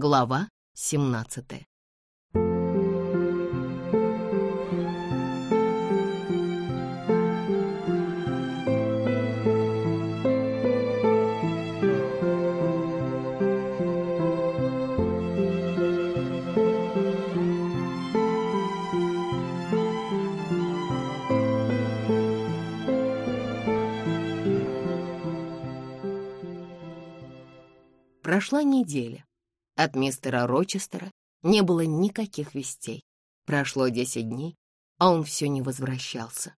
Глава 17 Прошла неделя. От мистера Рочестера не было никаких вестей. Прошло десять дней, а он все не возвращался.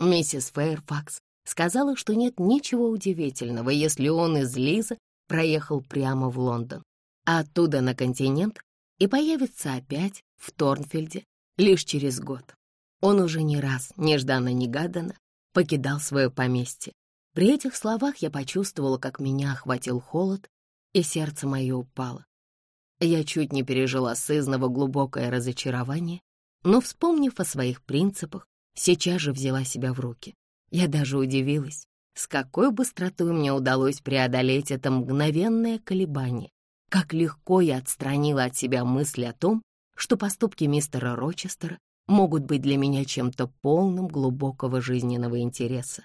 Миссис Фэйрфакс сказала, что нет ничего удивительного, если он из Лиза проехал прямо в Лондон, а оттуда на континент и появится опять в Торнфилде лишь через год. Он уже не раз, нежданно-негаданно, покидал свое поместье. При этих словах я почувствовала, как меня охватил холод и сердце мое упало. Я чуть не пережила сызного глубокое разочарование, но, вспомнив о своих принципах, сейчас же взяла себя в руки. Я даже удивилась, с какой быстротой мне удалось преодолеть это мгновенное колебание, как легко я отстранила от себя мысли о том, что поступки мистера Рочестера могут быть для меня чем-то полным глубокого жизненного интереса.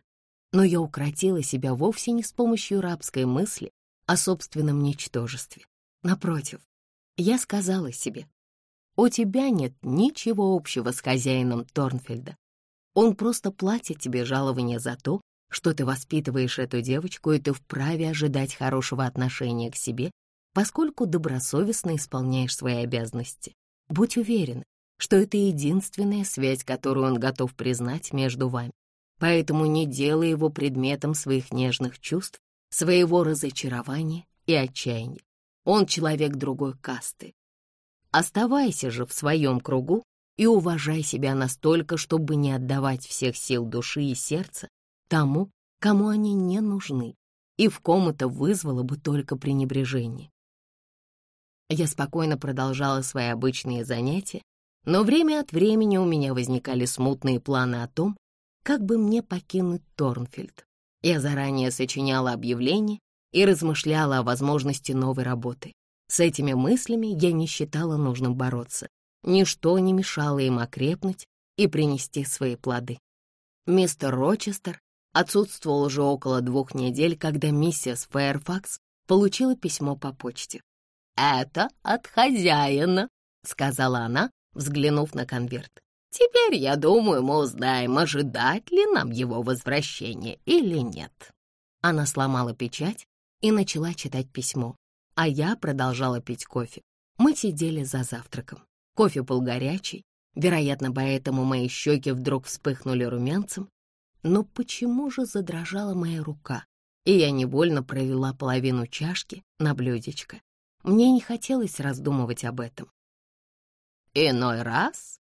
Но я укротила себя вовсе не с помощью рабской мысли о собственном ничтожестве. Напротив, я сказала себе, у тебя нет ничего общего с хозяином Торнфельда. Он просто платит тебе жалование за то, что ты воспитываешь эту девочку, и ты вправе ожидать хорошего отношения к себе, поскольку добросовестно исполняешь свои обязанности. Будь уверен, что это единственная связь, которую он готов признать между вами. Поэтому не делай его предметом своих нежных чувств своего разочарования и отчаяния. Он человек другой касты. Оставайся же в своем кругу и уважай себя настолько, чтобы не отдавать всех сил души и сердца тому, кому они не нужны, и в ком это вызвало бы только пренебрежение. Я спокойно продолжала свои обычные занятия, но время от времени у меня возникали смутные планы о том, как бы мне покинуть Торнфильд. Я заранее сочиняла объявления и размышляла о возможности новой работы. С этими мыслями я не считала нужным бороться. Ничто не мешало им окрепнуть и принести свои плоды. Мистер Рочестер отсутствовал уже около двух недель, когда миссис Фэрфакс получила письмо по почте. «Это от хозяина», — сказала она, взглянув на конверт. Теперь, я думаю, мы узнаем, ожидать ли нам его возвращения или нет». Она сломала печать и начала читать письмо, а я продолжала пить кофе. Мы сидели за завтраком. Кофе был горячий, вероятно, поэтому мои щеки вдруг вспыхнули румянцем. Но почему же задрожала моя рука, и я невольно провела половину чашки на блюдечко? Мне не хотелось раздумывать об этом. «Иной раз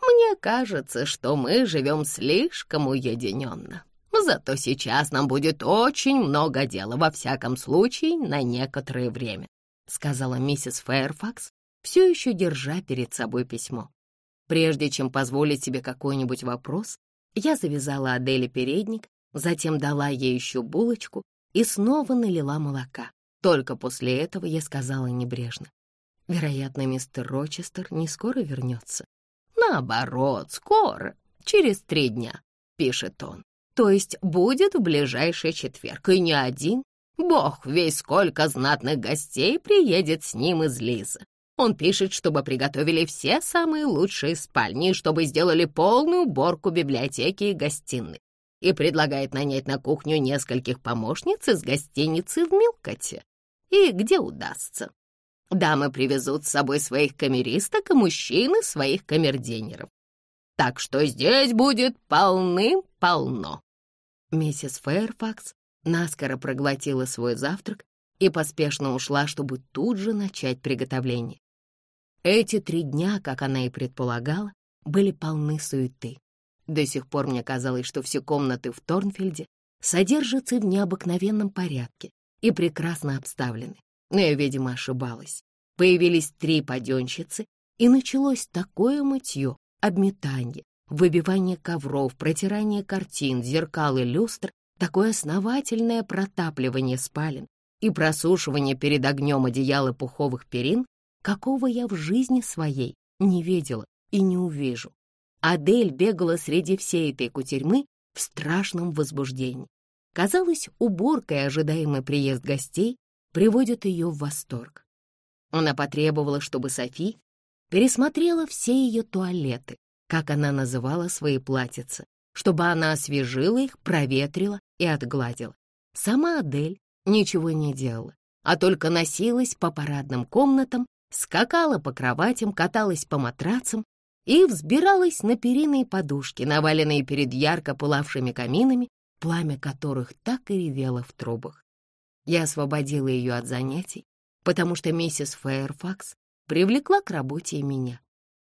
мне кажется, что мы живем слишком уединенно. Зато сейчас нам будет очень много дела, во всяком случае, на некоторое время», — сказала миссис Фэрфакс, все еще держа перед собой письмо. Прежде чем позволить себе какой-нибудь вопрос, я завязала Аделе передник, затем дала ей еще булочку и снова налила молока. Только после этого я сказала небрежно. Вероятно, мистер Рочестер не скоро вернется. Наоборот, скоро, через три дня, пишет он. То есть будет в ближайший четверг, и не один. Бог весь сколько знатных гостей приедет с ним из Лизы. Он пишет, чтобы приготовили все самые лучшие спальни, чтобы сделали полную уборку библиотеки и гостиной. И предлагает нанять на кухню нескольких помощниц из гостиницы в Милкоте. И где удастся. Дамы привезут с собой своих камеристок, и мужчины — своих камердинеров. Так что здесь будет полным-полно. Миссис Фэрфакс наскоро проглотила свой завтрак и поспешно ушла, чтобы тут же начать приготовление. Эти три дня, как она и предполагала, были полны суеты. До сих пор мне казалось, что все комнаты в Торнфилде содержатся в необыкновенном порядке и прекрасно обставлены но я, видимо, ошибалась. Появились три паденщицы, и началось такое мытье, обметание, выбивание ковров, протирание картин, зеркал и люстр, такое основательное протапливание спален, и просушивание перед огнем одеяла пуховых перин, какого я в жизни своей не видела и не увижу. Адель бегала среди всей этой кутерьмы в страшном возбуждении. Казалось, уборка и ожидаемый приезд гостей приводят ее в восторг. Она потребовала, чтобы Софи пересмотрела все ее туалеты, как она называла свои платьица, чтобы она освежила их, проветрила и отгладила. Сама Адель ничего не делала, а только носилась по парадным комнатам, скакала по кроватям, каталась по матрацам и взбиралась на периные подушки, наваленные перед ярко пылавшими каминами, пламя которых так и ревело в трубах. Я освободила ее от занятий, потому что миссис Фэйрфакс привлекла к работе и меня.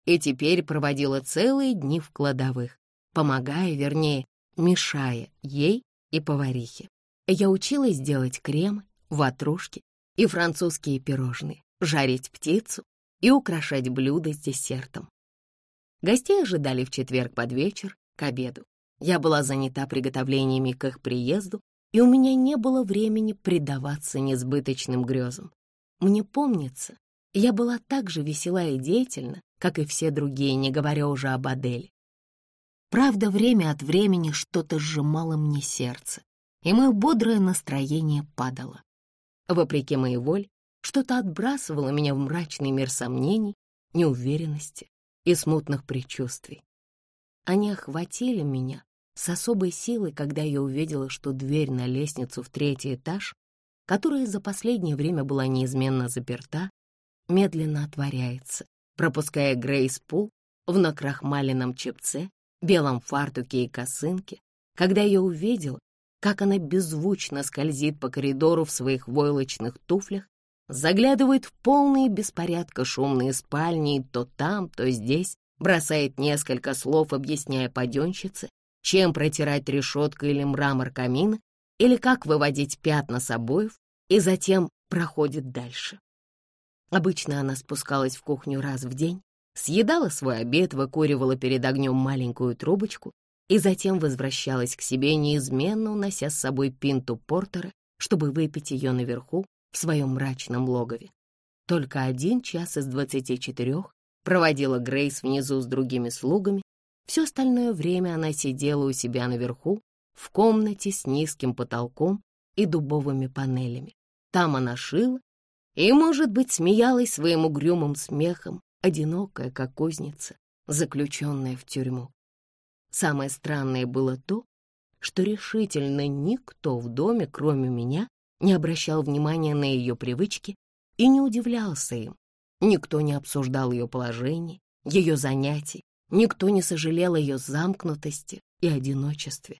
И теперь проводила целые дни в кладовых, помогая, вернее, мешая ей и поварихе. Я училась делать кремы, ватрушки и французские пирожные, жарить птицу и украшать блюда с десертом. Гостей ожидали в четверг под вечер, к обеду. Я была занята приготовлениями к их приезду, и у меня не было времени предаваться несбыточным грезам. Мне помнится, я была так же весела и деятельна, как и все другие, не говоря уже об Аделе. Правда, время от времени что-то сжимало мне сердце, и мое бодрое настроение падало. Вопреки моей воле, что-то отбрасывало меня в мрачный мир сомнений, неуверенности и смутных предчувствий. Они охватили меня с особой силой, когда я увидела, что дверь на лестницу в третий этаж, которая за последнее время была неизменно заперта, медленно отворяется, пропуская Грейс Пул в накрахмаленном чепце, белом фартуке и косынке. Когда я увидела, как она беззвучно скользит по коридору в своих войлочных туфлях, заглядывает в полные беспорядка шумные спальни то там, то здесь, бросает несколько слов, объясняя паденщице, чем протирать решетку или мрамор камина, или как выводить пятна с обоев, и затем проходит дальше. Обычно она спускалась в кухню раз в день, съедала свой обед, выкуривала перед огнем маленькую трубочку и затем возвращалась к себе, неизменно унося с собой пинту портера, чтобы выпить ее наверху в своем мрачном логове. Только один час из двадцати четырех проводила Грейс внизу с другими слугами. Все остальное время она сидела у себя наверху, в комнате с низким потолком и дубовыми панелями. Там она шила и, может быть, смеялась своим угрюмым смехом, одинокая, как кузница, заключенная в тюрьму. Самое странное было то, что решительно никто в доме, кроме меня, не обращал внимания на ее привычки и не удивлялся им. Никто не обсуждал ее положение, ее занятий, никто не сожалел о ее замкнутости и одиночестве.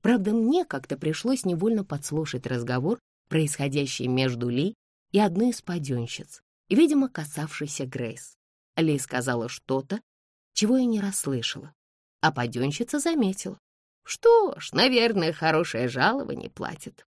Правда, мне как-то пришлось невольно подслушать разговор, происходящий между Ли и одной из паденщиц, видимо, касавшийся Грейс. Ли сказала что-то, чего я не расслышала, а паденщица заметила. Что ж, наверное, хорошее жалование платит.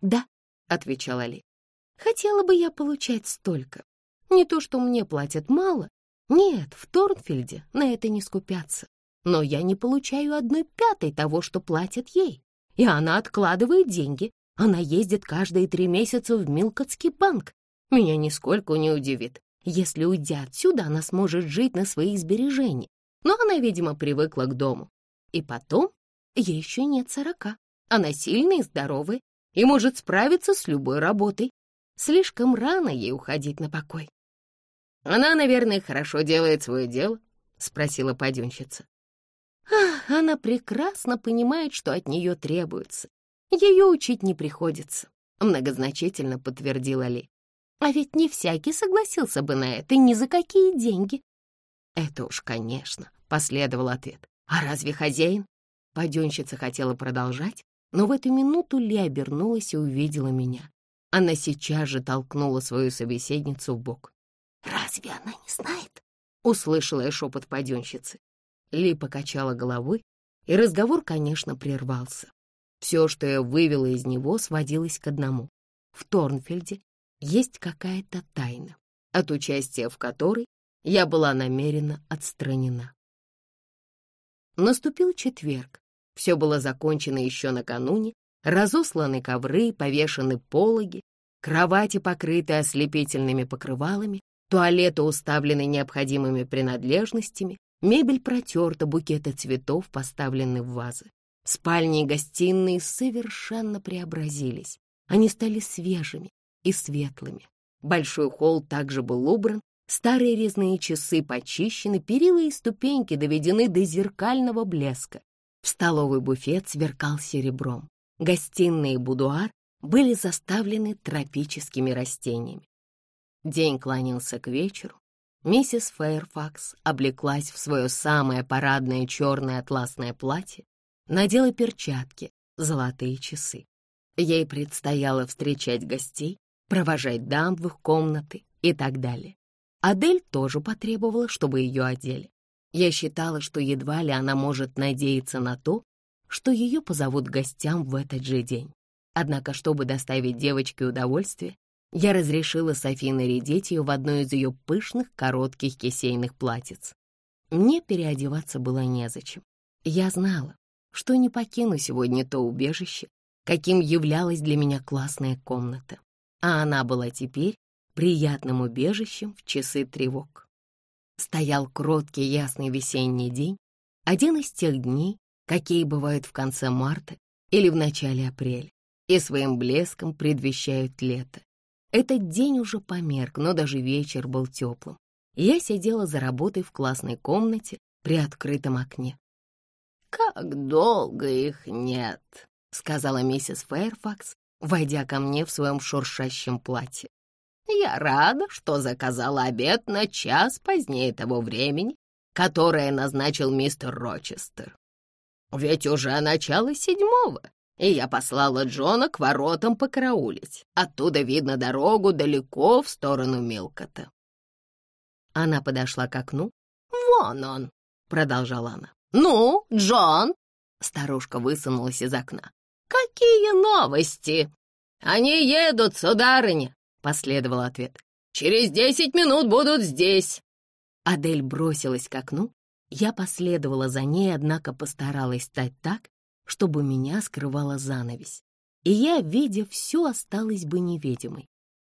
«Да», — отвечала Ли, — «хотела бы я получать столько. Не то, что мне платят мало. Нет, в Торнфильде на это не скупятся. Но я не получаю одной пятой того, что платят ей. И она откладывает деньги. Она ездит каждые три месяца в Милкотский банк. Меня нисколько не удивит, если, уйдя отсюда, она сможет жить на свои сбережения. Но она, видимо, привыкла к дому. И потом, ей еще нет сорока. Она сильная и здоровая и может справиться с любой работой. Слишком рано ей уходить на покой. «Она, наверное, хорошо делает свое дело?» — спросила паденщица. Она прекрасно понимает, что от нее требуется. Ее учить не приходится, — многозначительно подтвердила Ли. А ведь не всякий согласился бы на это, ни за какие деньги. Это уж, конечно, — последовал ответ. А разве хозяин? Паденщица хотела продолжать, но в эту минуту Ли обернулась и увидела меня. Она сейчас же толкнула свою собеседницу в бок. «Разве она не знает?» — услышала я шепот паденщицы. Ли покачала головой, и разговор, конечно, прервался. Все, что я вывела из него, сводилось к одному. В Торнфельде есть какая-то тайна, от участия в которой я была намеренно отстранена. Наступил четверг. Все было закончено еще накануне, разосланы ковры, повешены пологи. кровати, покрытые ослепительными покрывалами, туалеты уставлены необходимыми принадлежностями, мебель протерта, букеты цветов поставлены в вазы. Спальни и гостиные совершенно преобразились. Они стали свежими и светлыми. Большой холл также был убран, старые резные часы почищены, перила и ступеньки доведены до зеркального блеска. В столовый буфет сверкал серебром. Гостиные и будуар были заставлены тропическими растениями. День клонился к вечеру. Миссис Фэйрфакс облеклась в свое самое парадное черное атласное платье, надела перчатки, золотые часы. Ей предстояло встречать гостей, провожать дам в их комнаты и так далее. Адель тоже потребовала, чтобы ее одели. Я считала, что едва ли она может надеяться на то, что ее позовут гостям в этот же день. Однако, чтобы доставить девочке удовольствие, я разрешила Софи нарядить ее в одно из ее пышных коротких кисейных платьиц. Мне переодеваться было незачем. Я знала, что не покину сегодня то убежище, каким являлась для меня классная комната, а она была теперь приятным убежищем в часы тревог. Стоял кроткий ясный весенний день, один из тех дней, какие бывают в конце марта или в начале апреля, и своим блеском предвещают лето. Этот день уже померк, но даже вечер был теплым. Я сидела за работой в классной комнате при открытом окне. «Как долго их нет!» — сказала миссис Фэрфакс, войдя ко мне в своем шуршащем платье. «Я рада, что заказала обед на час позднее того времени, которое назначил мистер Рочестер. Ведь уже начало седьмого, и я послала Джона к воротам покараулить. Оттуда видно дорогу далеко в сторону Милкота. Она подошла к окну. «Вон он!» — продолжала она. «Ну, Джон!» — старушка высунулась из окна. «Какие новости?» «Они едут, сударыня!» — последовал ответ. «Через десять минут будут здесь!» Адель бросилась к окну. Я последовала за ней, однако постаралась стать так, чтобы меня скрывала занавесь, и я, видя все, осталась бы невидимой.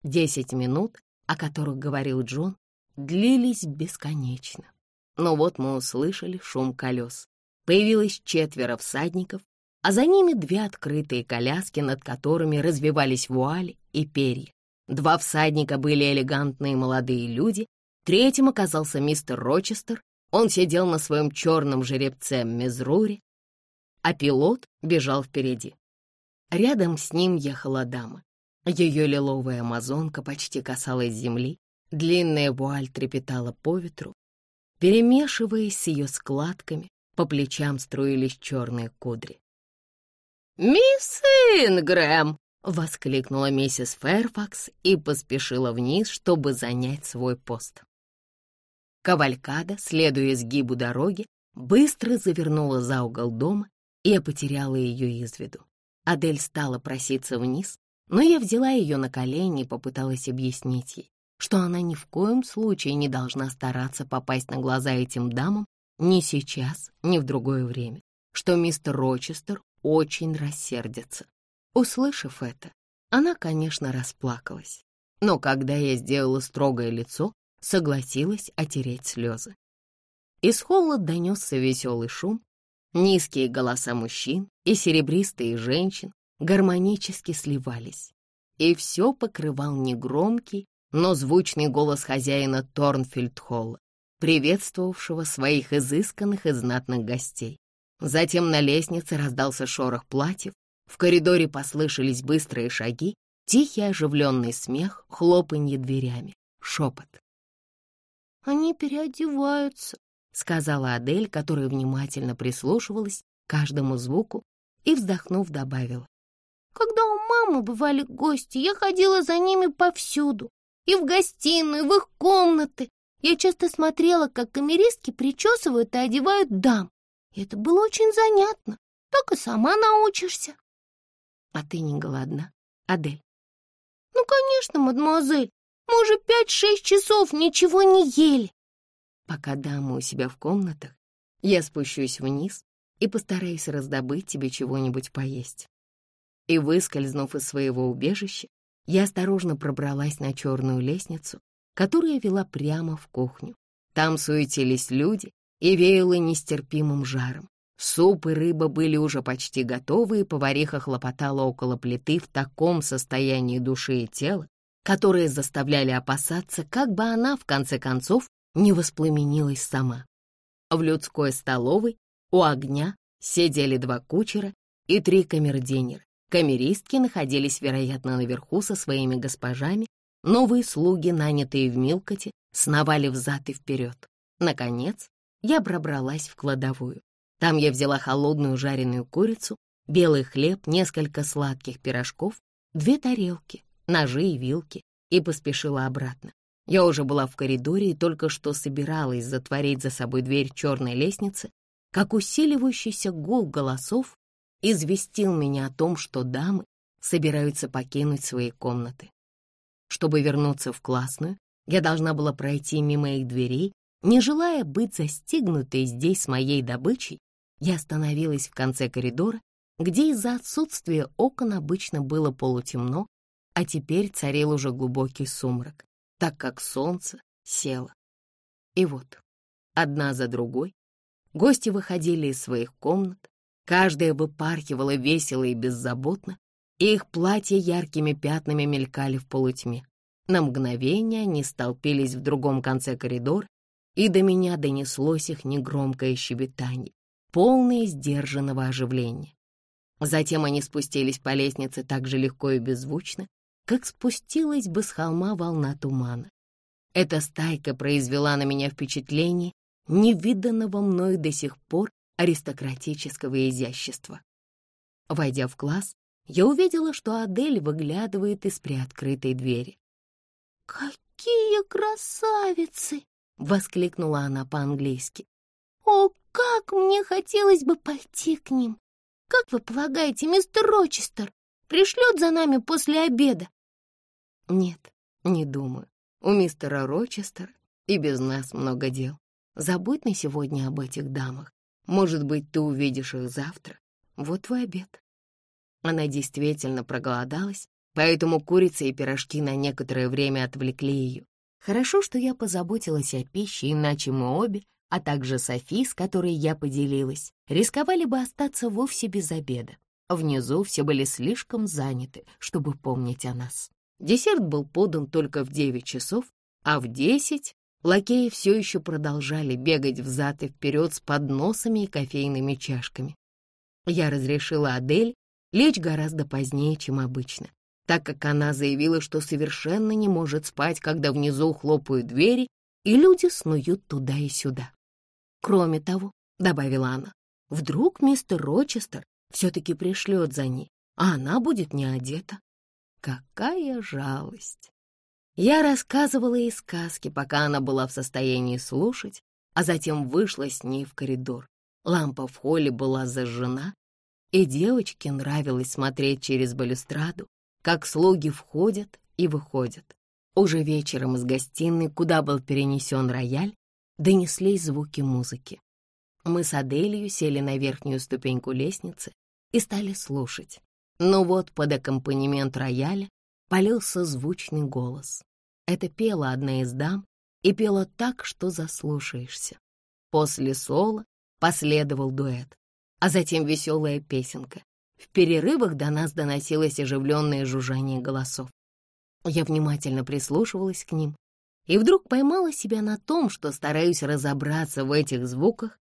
Десять минут, о которых говорил Джон, длились бесконечно. Но вот мы услышали шум колес. Появилось четверо всадников, а за ними две открытые коляски, над которыми развивались вуали и перья. Два всадника были элегантные молодые люди, третьим оказался мистер Рочестер. Он сидел на своем черном жеребце Мезруре, а пилот бежал впереди. Рядом с ним ехала дама. Ее лиловая амазонка почти касалась земли, длинная вуаль трепетала по ветру. Перемешиваясь с ее складками, по плечам струились черные кудри. «Мисс Ингрэм!» — воскликнула миссис Фэрфакс и поспешила вниз, чтобы занять свой пост. Кавалькада, следуя сгибу дороги, быстро завернула за угол дома я потеряла ее из виду. Адель стала проситься вниз, но я взяла ее на колени и попыталась объяснить ей, что она ни в коем случае не должна стараться попасть на глаза этим дамам ни сейчас, ни в другое время, что мистер Рочестер очень рассердится. Услышав это, она, конечно, расплакалась, но когда я сделала строгое лицо, согласилась отереть слезы. Из холла донесся веселый шум, Низкие голоса мужчин и серебристые женщин гармонически сливались, и все покрывал негромкий, но звучный голос хозяина Торнфильд-холла, приветствовавшего своих изысканных и знатных гостей. Затем на лестнице раздался шорох платьев, в коридоре послышались быстрые шаги, тихий оживленный смех, хлопанье дверями, шепот. «Они переодеваются», — сказала Адель, которая внимательно прислушивалась к каждому звуку и, вздохнув, добавила. «Когда у мамы бывали гости, я ходила за ними повсюду, и в гостиную, и в их комнаты. Я часто смотрела, как камеристки причесывают и одевают дам. И это было очень занятно. Так и сама научишься». «А ты не голодна, Адель?» «Ну, конечно, мадемуазель. Мы уже пять-шесть часов ничего не ели. Пока дамы у себя в комнатах, я спущусь вниз и постараюсь раздобыть тебе чего-нибудь поесть. И, выскользнув из своего убежища, я осторожно пробралась на черную лестницу, которая вела прямо в кухню. Там суетились люди и веяло нестерпимым жаром. Суп и рыба были уже почти готовы, и повариха хлопотала около плиты в таком состоянии души и тела, которые заставляли опасаться, как бы она, в конце концов, не воспламенилась сама. В людской столовой у огня сидели два кучера и три камердинера. Камеристки находились, вероятно, наверху со своими госпожами. Новые слуги, нанятые в Милкоте, сновали взад и вперед. Наконец, я пробралась в кладовую. Там я взяла холодную жареную курицу, белый хлеб, несколько сладких пирожков, две тарелки, ножи и вилки и поспешила обратно. Я уже была в коридоре и только что собиралась затворить за собой дверь черной лестницы, как усиливающийся гул голосов известил меня о том, что дамы собираются покинуть свои комнаты. Чтобы вернуться в классную, я должна была пройти мимо их дверей, не желая быть застигнутой здесь с моей добычей, я остановилась в конце коридора, где из-за отсутствия окон обычно было полутемно, а теперь царил уже глубокий сумрак, так как солнце село. И вот, одна за другой, гости выходили из своих комнат, Каждая выпархивала весело и беззаботно, и их платья яркими пятнами мелькали в полутьме. На мгновение они столпились в другом конце коридора, и до меня донеслось их негромкое щебетание, полное сдержанного оживления. Затем они спустились по лестнице так же легко и беззвучно, как спустилась бы с холма волна тумана. Эта стайка произвела на меня впечатление, невиданного мной до сих пор аристократического изящества. Войдя в класс, я увидела, что Адель выглядывает из приоткрытой двери. «Какие красавицы!» — воскликнула она по-английски. «О, как мне хотелось бы пойти к ним! Как вы полагаете, мистер Рочестер пришлет за нами после обеда?» «Нет, не думаю. У мистера Рочестера и без нас много дел. Забудь на сегодня об этих дамах. Может быть, ты увидишь их завтра. Вот твой обед». Она действительно проголодалась, поэтому курица и пирожки на некоторое время отвлекли ее. Хорошо, что я позаботилась о пище, иначе мы обе, а также Софи, с которой я поделилась, рисковали бы остаться вовсе без обеда. Внизу все были слишком заняты, чтобы помнить о нас. Десерт был подан только в девять часов, а в десять Лакеи все еще продолжали бегать взад и вперед с подносами и кофейными чашками. Я разрешила Адель лечь гораздо позднее, чем обычно, так как она заявила, что совершенно не может спать, когда внизу хлопают двери, и люди снуют туда и сюда. Кроме того, — добавила она, — вдруг мистер Рочестер все-таки пришлет за ней, а она будет не одета. Какая жалость! Я рассказывала ей сказки, пока она была в состоянии слушать, а затем вышла с ней в коридор. Лампа в холле была зажжена, и девочке нравилось смотреть через балюстраду, как слуги входят и выходят. Уже вечером из гостиной, куда был перенесен рояль, донеслись звуки музыки. Мы с Аделью сели на верхнюю ступеньку лестницы и стали слушать. Но вот под аккомпанемент рояля полился звучный голос. Это пела одна из дам и пела так, что заслушаешься. После соло последовал дуэт, а затем веселая песенка. В перерывах до нас доносилось оживленное жужжание голосов. Я внимательно прислушивалась к ним и вдруг поймала себя на том, что стараюсь разобраться в этих звуках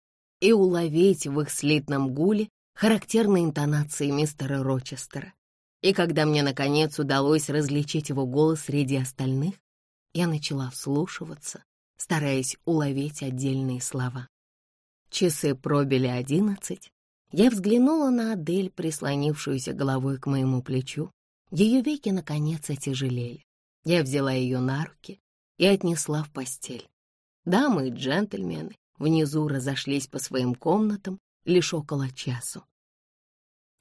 и уловить в их слитном гуле характерные интонации мистера Рочестера. И когда мне, наконец, удалось различить его голос среди остальных, я начала вслушиваться, стараясь уловить отдельные слова. Часы пробили одиннадцать. Я взглянула на Адель, прислонившуюся головой к моему плечу. Ее веки, наконец, отяжелели. Я взяла ее на руки и отнесла в постель. Дамы и джентльмены внизу разошлись по своим комнатам лишь около часу.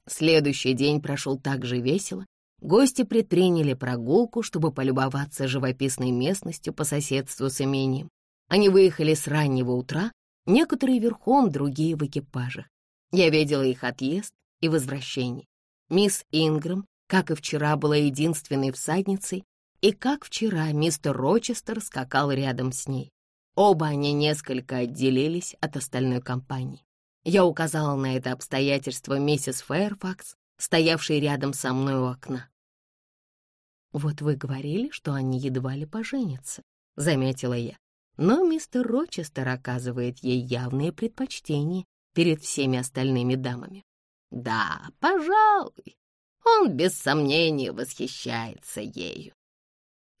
Следующий день прошел так же весело, Гости предприняли прогулку, чтобы полюбоваться живописной местностью по соседству с имением. Они выехали с раннего утра, некоторые верхом, другие в экипажах. Я видела их отъезд и возвращение. Мисс Ингрэм как и вчера была единственной всадницей, и как вчера мистер Рочестер скакал рядом с ней. Оба они несколько отделились от остальной компании. Я указала на это обстоятельство миссис Фэрфакс, стоявшей рядом со мной у окна. «Вот вы говорили, что они едва ли поженятся», — заметила я. Но мистер Рочестер оказывает ей явные предпочтения перед всеми остальными дамами. «Да, пожалуй, он без сомнения восхищается ею».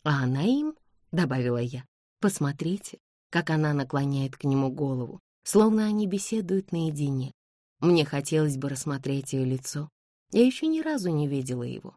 «А она им?» — добавила я. «Посмотрите, как она наклоняет к нему голову, словно они беседуют наедине. Мне хотелось бы рассмотреть ее лицо. Я еще ни разу не видела его.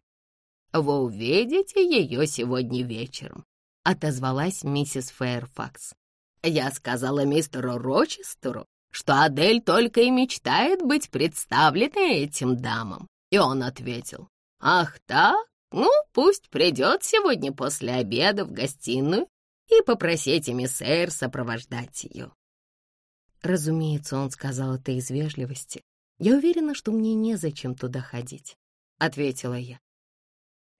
«Вы увидите ее сегодня вечером», — отозвалась миссис Фэрфакс. «Я сказала мистеру Рочестеру, что Адель только и мечтает быть представленной этим дамам. И он ответил, «Ах так? Ну, пусть придет сегодня после обеда в гостиную и попросите миссэр сопровождать ее». Разумеется, он сказал это из вежливости. Я уверена, что мне незачем туда ходить, — ответила я.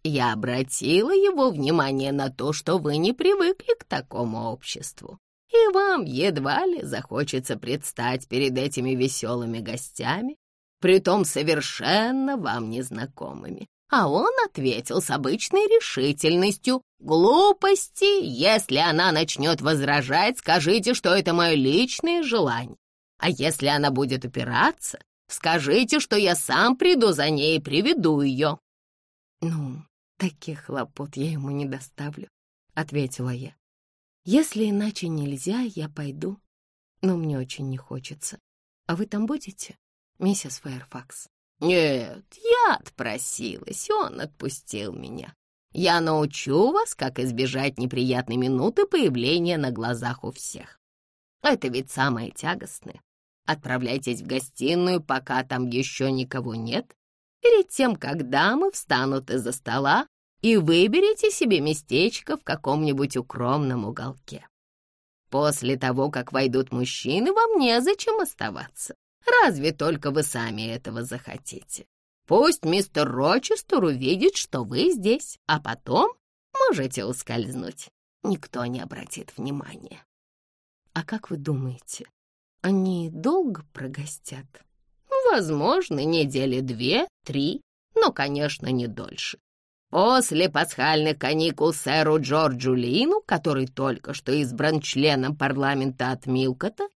Я обратила его внимание на то, что вы не привыкли к такому обществу, и вам едва ли захочется предстать перед этими веселыми гостями, притом совершенно вам незнакомыми. А он ответил с обычной решительностью. «Глупости! Если она начнет возражать, скажите, что это мое личное желание. А если она будет упираться, скажите, что я сам приду за ней и приведу ее». «Ну, таких хлопот я ему не доставлю», — ответила я. «Если иначе нельзя, я пойду, но мне очень не хочется. А вы там будете, миссис Фэрфакс?» «Нет, я отпросилась, он отпустил меня. Я научу вас, как избежать неприятной минуты появления на глазах у всех. Это ведь самое тягостное. Отправляйтесь в гостиную, пока там еще никого нет, перед тем, как дамы встанут из-за стола, и выберите себе местечко в каком-нибудь укромном уголке. После того, как войдут мужчины, вам незачем оставаться. Разве только вы сами этого захотите. Пусть мистер Рочестер увидит, что вы здесь, а потом можете ускользнуть. Никто не обратит внимания. А как вы думаете, они долго прогостят? Возможно, недели две, три, но, конечно, не дольше. После пасхальных каникул сэру Джорджу Лину, который только что избран членом парламента от Милкота,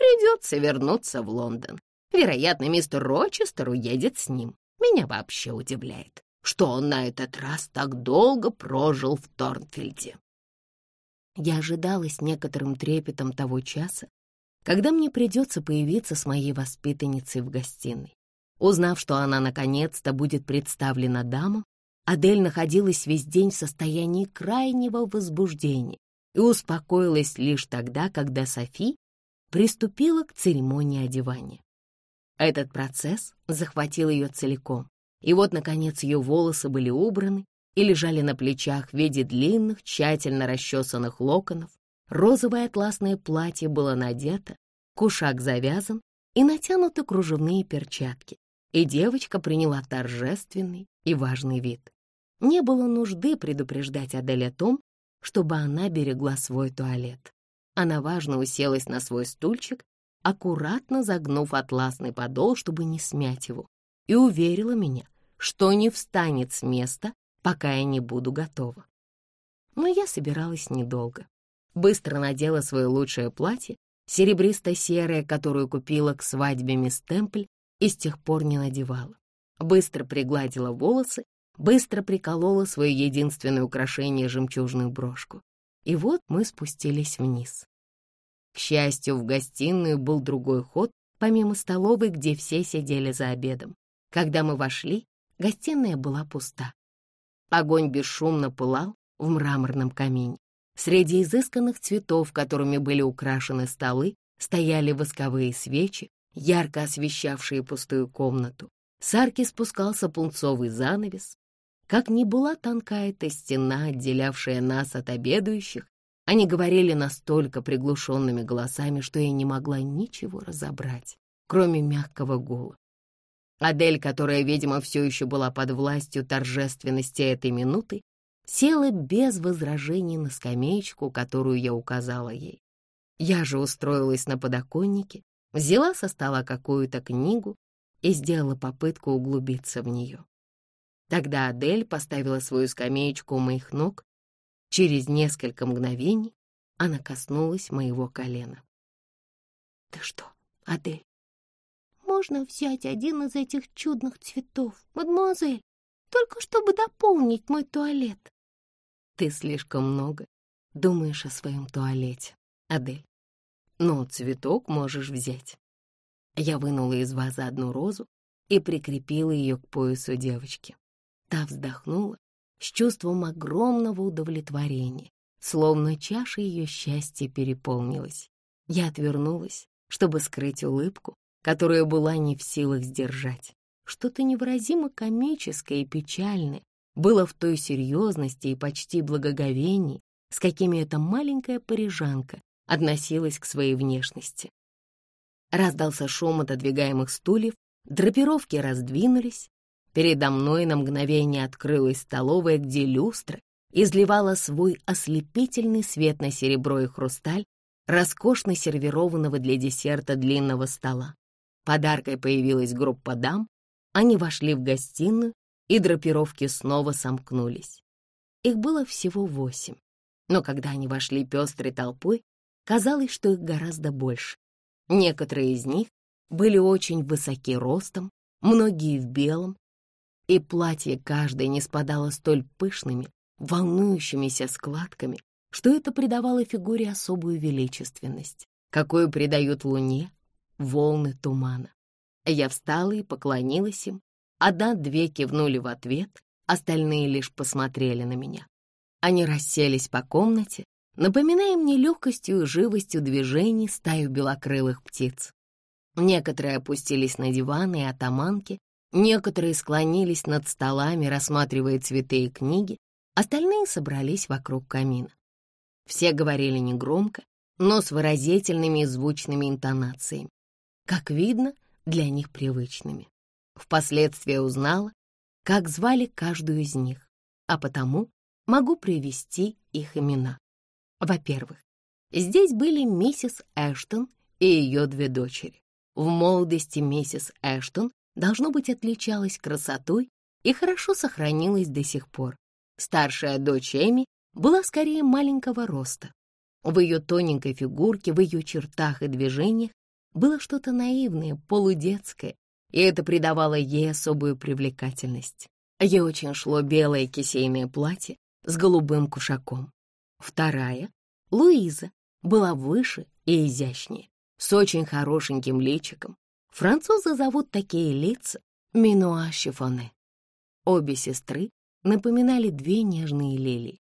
Придется вернуться в Лондон. Вероятно, мистер Рочестер уедет с ним. Меня вообще удивляет, что он на этот раз так долго прожил в Торнфильде. Я ожидала с некоторым трепетом того часа, когда мне придется появиться с моей воспитанницей в гостиной. Узнав, что она наконец-то будет представлена дамам, Адель находилась весь день в состоянии крайнего возбуждения и успокоилась лишь тогда, когда Софи приступила к церемонии одевания. Этот процесс захватил ее целиком, и вот, наконец, ее волосы были убраны и лежали на плечах в виде длинных, тщательно расчесанных локонов, розовое атласное платье было надето, кушак завязан и натянуты кружевные перчатки, и девочка приняла торжественный и важный вид. Не было нужды предупреждать Адель о том, чтобы она берегла свой туалет. Она важно уселась на свой стульчик, аккуратно загнув атласный подол, чтобы не смять его, и уверила меня, что не встанет с места, пока я не буду готова. Но я собиралась недолго. Быстро надела свое лучшее платье, серебристо-серое, которое купила к свадьбе мисс Темпль, и с тех пор не надевала. Быстро пригладила волосы, быстро приколола свое единственное украшение — жемчужную брошку. И вот мы спустились вниз. К счастью, в гостиную был другой ход, помимо столовой, где все сидели за обедом. Когда мы вошли, гостиная была пуста. Огонь бесшумно пылал в мраморном камине. Среди изысканных цветов, которыми были украшены столы, стояли восковые свечи, ярко освещавшие пустую комнату. С арки спускался пунцовый занавес. Как ни была тонка эта стена, отделявшая нас от обедающих, они говорили настолько приглушенными голосами, что я не могла ничего разобрать, кроме мягкого гула. Адель, которая, видимо, все еще была под властью торжественности этой минуты, села без возражений на скамеечку, которую я указала ей. Я же устроилась на подоконнике, взяла со стола какую-то книгу и сделала попытку углубиться в нее. Тогда Адель поставила свою скамеечку у моих ног. Через несколько мгновений она коснулась моего колена. «Ты что, Адель, можно взять один из этих чудных цветов, мадемуазель, только чтобы дополнить мой туалет?» «Ты слишком много думаешь о своем туалете, Адель. Но цветок можешь взять». Я вынула из вазы одну розу и прикрепила ее к поясу девочки. Та вздохнула с чувством огромного удовлетворения, словно чаша ее счастья переполнилась. Я отвернулась, чтобы скрыть улыбку, которая была не в силах сдержать. Что-то невыразимо комическое и печальное было в той серьезности и почти благоговении, с какими эта маленькая парижанка относилась к своей внешности. Раздался шум отодвигаемых стульев, драпировки раздвинулись. Передо мной на мгновение открылась столовая, где люстра изливала свой ослепительный свет на серебро и хрусталь, роскошно сервированного для десерта длинного стола. Подаркой появилась группа дам, они вошли в гостиную, и драпировки снова сомкнулись. Их было всего восемь, но когда они вошли пестрой толпой, казалось, что их гораздо больше. Некоторые из них были очень высоки ростом, многие в белом, и платье каждое не спадало столь пышными, волнующимися складками, что это придавало фигуре особую величественность, какую придают луне волны тумана. Я встала и поклонилась им. Одна-две кивнули в ответ, остальные лишь посмотрели на меня. Они расселись по комнате, напоминая мне легкостью и живостью движений стаю белокрылых птиц. Некоторые опустились на диваны и атаманки, некоторые склонились над столами, рассматривая цветы и книги, остальные собрались вокруг камина. Все говорили негромко, но с выразительными и звучными интонациями, как видно, для них привычными. Впоследствии узнала, как звали каждую из них, а потому могу привести их имена. Во-первых, здесь были миссис Эштон и ее две дочери. В молодости миссис Эштон, должно быть, отличалась красотой и хорошо сохранилась до сих пор. Старшая дочь Эми была скорее маленького роста. В ее тоненькой фигурке, в ее чертах и движениях было что-то наивное, полудетское, и это придавало ей особую привлекательность. Ей очень шло белое кисейное платье с голубым кушаком. Вторая, Луиза, была выше и изящнее, с очень хорошеньким личиком. Французы зовут такие лица Минуа Шифоне. Обе сестры напоминали две нежные лилии.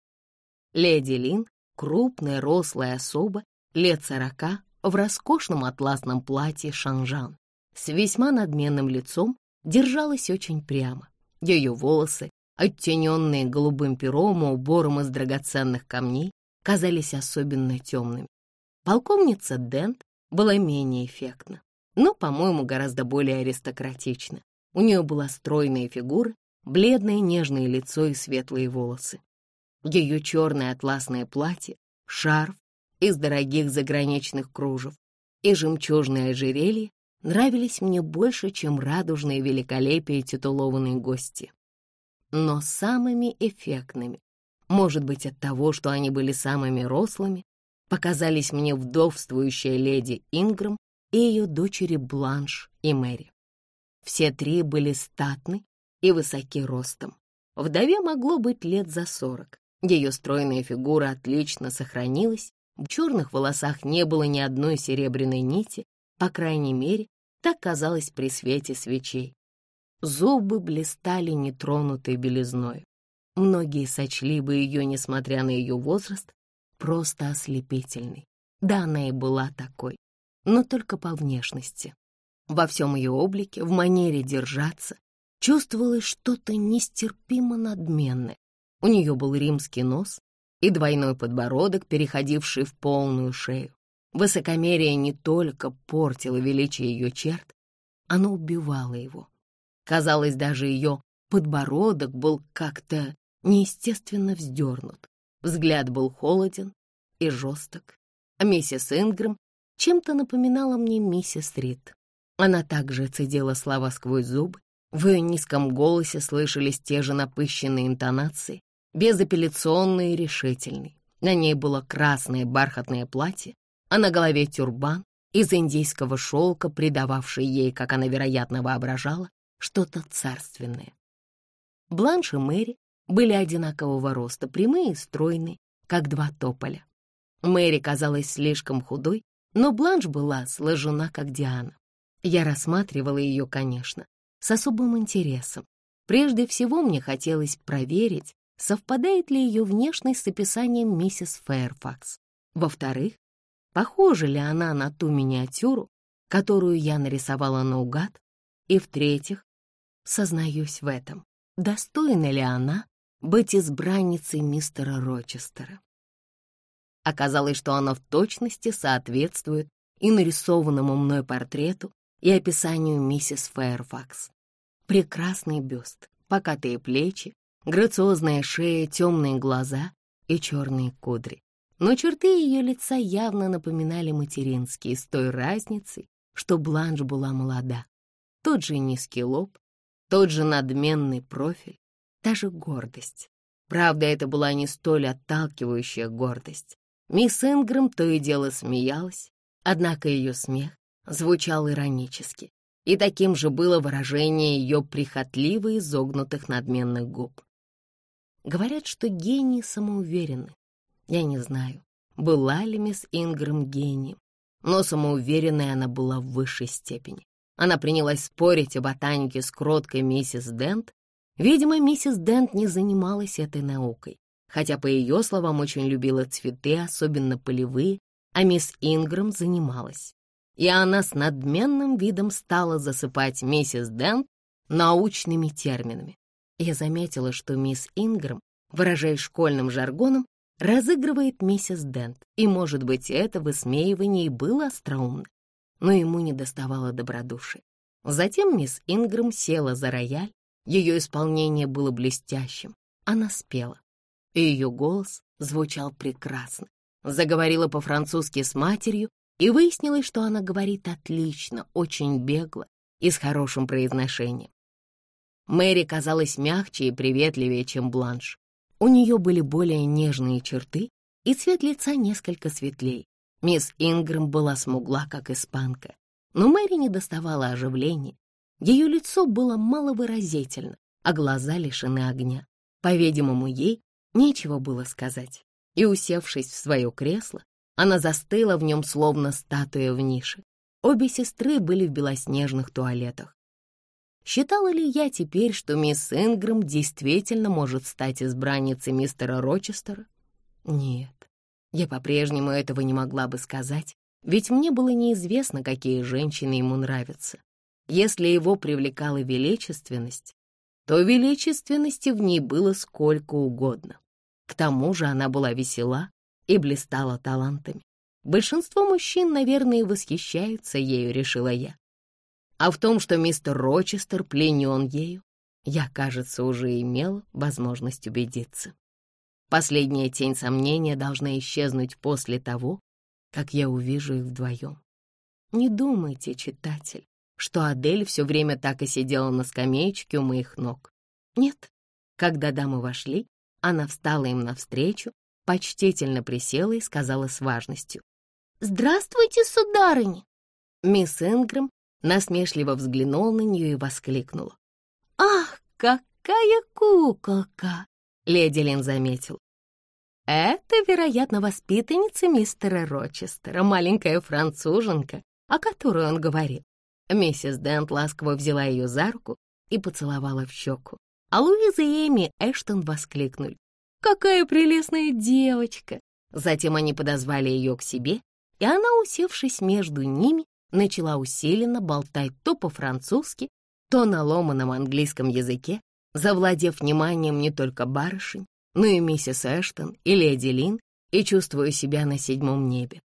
Леди Лин, крупная рослая особа, лет сорока, в роскошном атласном платье шанжан, с весьма надменным лицом, держалась очень прямо. Ее волосы оттененные голубым пером и убором из драгоценных камней, казались особенно темными. Полковница Дент была менее эффектна, но, по-моему, гораздо более аристократична. У нее была стройная фигура, бледное нежное лицо и светлые волосы. Ее черное атласное платье, шарф из дорогих заграничных кружев и жемчужное ожерелье нравились мне больше, чем радужное великолепие титулованной гости но самыми эффектными. Может быть, от того, что они были самыми рослыми, показались мне вдовствующая леди Инграм и ее дочери Бланш и Мэри. Все три были статны и высоки ростом. Вдове могло быть лет за сорок. Ее стройная фигура отлично сохранилась, в черных волосах не было ни одной серебряной нити, по крайней мере, так казалось при свете свечей. Зубы блистали нетронутой белизной. Многие сочли бы ее, несмотря на ее возраст, просто ослепительной. Да, она и была такой, но только по внешности. Во всем ее облике, в манере держаться, чувствовалось что-то нестерпимо надменное. У нее был римский нос и двойной подбородок, переходивший в полную шею. Высокомерие не только портило величие ее черт, оно убивало его. Казалось, даже ее подбородок был как-то неестественно вздернут. Взгляд был холоден и жесток. А миссис Ингрэм чем-то напоминала мне миссис Рид. Она также цедила слова сквозь зубы. В ее низком голосе слышались те же напыщенные интонации, безапелляционные и решительные. На ней было красное бархатное платье, а на голове тюрбан из индийского шелка, придававший ей, как она вероятно воображала, что-то царственное. Бланш и Мэри были одинакового роста, прямые и стройные, как два тополя. Мэри казалась слишком худой, но Бланш была сложена, как Диана. Я рассматривала ее, конечно, с особым интересом. Прежде всего мне хотелось проверить, совпадает ли ее внешность с описанием миссис Фэрфакс. Во-вторых, похожа ли она на ту миниатюру, которую я нарисовала наугад. И в-третьих, сознаюсь в этом, достойна ли она быть избранницей мистера Рочестера. Оказалось, что она в точности соответствует и нарисованному мной портрету, и описанию миссис Фэрфакс. Прекрасный бюст, покатые плечи, грациозная шея, темные глаза и черные кудри. Но черты ее лица явно напоминали материнские с той разницей, что Бланш была молода. Тот же низкий лоб, тот же надменный профиль, та же гордость. Правда, это была не столь отталкивающая гордость. Мисс Ингрэм то и дело смеялась, однако ее смех звучал иронически, и таким же было выражение ее прихотливо изогнутых надменных губ. Говорят, что гении самоуверены. Я не знаю, была ли мисс Ингрэм гением, но самоуверенной она была в высшей степени. Она принялась спорить о ботанике с кроткой миссис Дент. Видимо, миссис Дент не занималась этой наукой, хотя, по ее словам, очень любила цветы, особенно полевые, а мисс Ингрэм занималась и она с надменным видом стала засыпать миссис Дент научными терминами. Я заметила, что мисс Ингрэм, выражаясь школьным жаргоном, разыгрывает миссис Дент, и, может быть, это высмеивание и было остроумно, но ему не доставало добродушия. Затем мисс Ингрэм села за рояль, ее исполнение было блестящим, она спела, и ее голос звучал прекрасно. Заговорила по-французски с матерью и выяснилось, что она говорит отлично, очень бегло и с хорошим произношением. Мэри казалась мягче и приветливее, чем Бланш. У нее были более нежные черты, и цвет лица несколько светлей. Мисс Ингрэм была смугла, как испанка, но Мэри не доставала оживления. Ее лицо было маловыразительно, а глаза лишены огня. По-видимому, ей нечего было сказать. И, усевшись в свое кресло, она застыла в нем, словно статуя в нише. Обе сестры были в белоснежных туалетах. Считала ли я теперь, что мисс Ингрэм действительно может стать избранницей мистера Рочестера? Нет, я по-прежнему этого не могла бы сказать, ведь мне было неизвестно, какие женщины ему нравятся. Если его привлекала величественность, то величественности в ней было сколько угодно. К тому же она была весела, и блистала талантами. Большинство мужчин, наверное, восхищаются ею, решила я. А в том, что мистер Рочестер пленен ею, я, кажется, уже имела возможность убедиться. Последняя тень сомнения должна исчезнуть после того, как я увижу их вдвоем. Не думайте, читатель, что Адель все время так и сидела на скамеечке у моих ног. Нет, когда дамы вошли, она встала им навстречу почтительно присела и сказала с важностью. «Здравствуйте, сударыня!» Мисс Ингрэм насмешливо взглянула на нее и воскликнула. «Ах, какая куколка!» — леди Лин заметил. «Это, вероятно, воспитанница мистера Рочестера, маленькая француженка, о которой он говорил». Миссис Дент ласково взяла ее за руку и поцеловала в щеку. А Луиза и Эми Эштон воскликнули. Какая прелестная девочка!» Затем они подозвали ее к себе, и она, усевшись между ними, начала усиленно болтать то по-французски, то на ломаном английском языке, завладев вниманием не только барышень, но и миссис Эштон и леди Лин, и чувствуя себя на седьмом небе.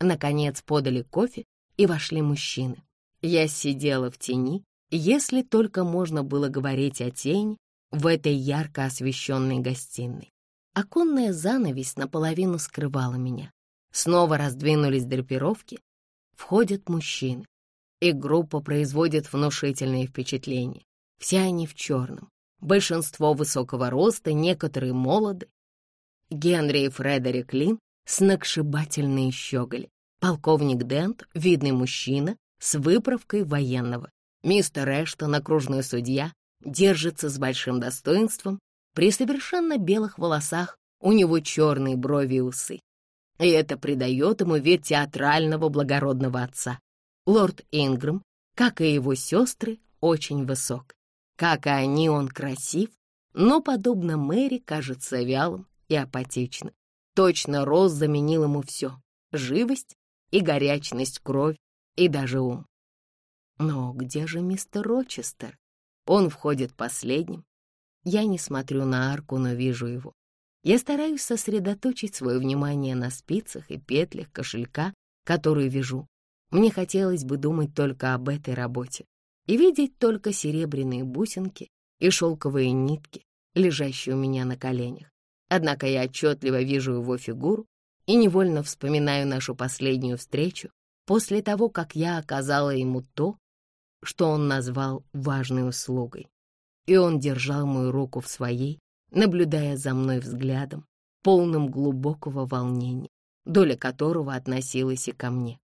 Наконец подали кофе, и вошли мужчины. Я сидела в тени если только можно было говорить о тени в этой ярко освещенной гостиной. Оконная занавесь наполовину скрывала меня. Снова раздвинулись драпировки. Входят мужчины, и группа производит внушительные впечатления. Все они в черном. Большинство высокого роста, некоторые молоды. Генри и Фредерик Лин сногсшибательные щеголи. Полковник Дент — видный мужчина с выправкой военного. Мистер Эштон, окружной судья, держится с большим достоинством. При совершенно белых волосах у него черные брови и усы. И это придает ему вид театрального благородного отца. Лорд Ингрэм, как и его сестры, очень высок. Как и они, он красив, но, подобно Мэри, кажется вялым и апатичным. Точно рост заменил ему все — живость и горячность кровь, и даже ум. Но где же мистер Рочестер? Он входит последним. Я не смотрю на арку, но вижу его. Я стараюсь сосредоточить свое внимание на спицах и петлях кошелька, которые вяжу. Мне хотелось бы думать только об этой работе и видеть только серебряные бусинки и шелковые нитки, лежащие у меня на коленях. Однако я отчетливо вижу его фигуру и невольно вспоминаю нашу последнюю встречу после того, как я оказала ему то, что он назвал важной услугой. И он держал мою руку в своей, наблюдая за мной взглядом, полным глубокого волнения, доля которого относилась и ко мне.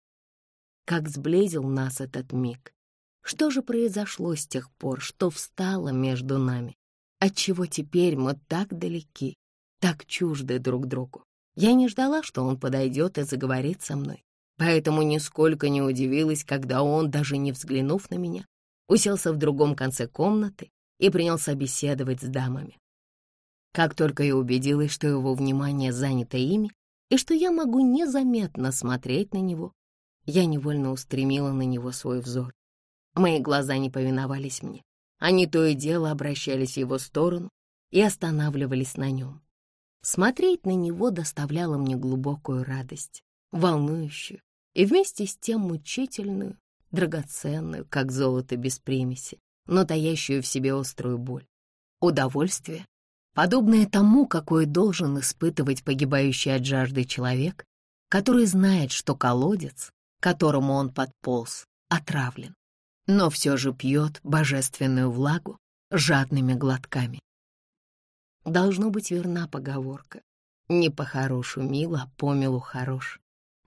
Как сблизил нас этот миг. Что же произошло с тех пор, что встало между нами? Отчего теперь мы так далеки, так чужды друг другу? Я не ждала, что он подойдет и заговорит со мной, поэтому нисколько не удивилась, когда он, даже не взглянув на меня, уселся в другом конце комнаты и принялся беседовать с дамами. Как только я убедилась, что его внимание занято ими и что я могу незаметно смотреть на него, я невольно устремила на него свой взор. Мои глаза не повиновались мне. Они то и дело обращались в его сторону и останавливались на нем. Смотреть на него доставляло мне глубокую радость, волнующую и вместе с тем мучительную, драгоценную, как золото без примеси, но таящую в себе острую боль. Удовольствие, подобное тому, какое должен испытывать погибающий от жажды человек, который знает, что колодец, которому он подполз, отравлен, но все же пьет божественную влагу жадными глотками. Должно быть верна поговорка. Не по-хорошу мило, а по милу хорош.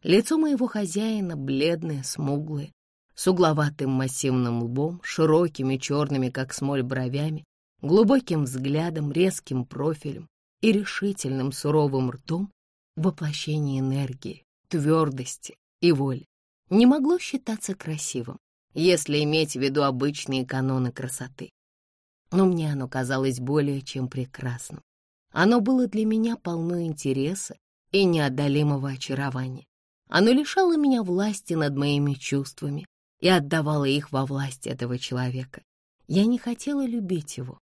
Лицо моего хозяина бледное, смуглое, с угловатым массивным лбом, широкими черными, как смоль, бровями, глубоким взглядом, резким профилем и решительным суровым ртом воплощение энергии, твердости и воли не могло считаться красивым, если иметь в виду обычные каноны красоты но мне оно казалось более чем прекрасным. Оно было для меня полно интереса и неотдалимого очарования. Оно лишало меня власти над моими чувствами и отдавало их во власть этого человека. Я не хотела любить его.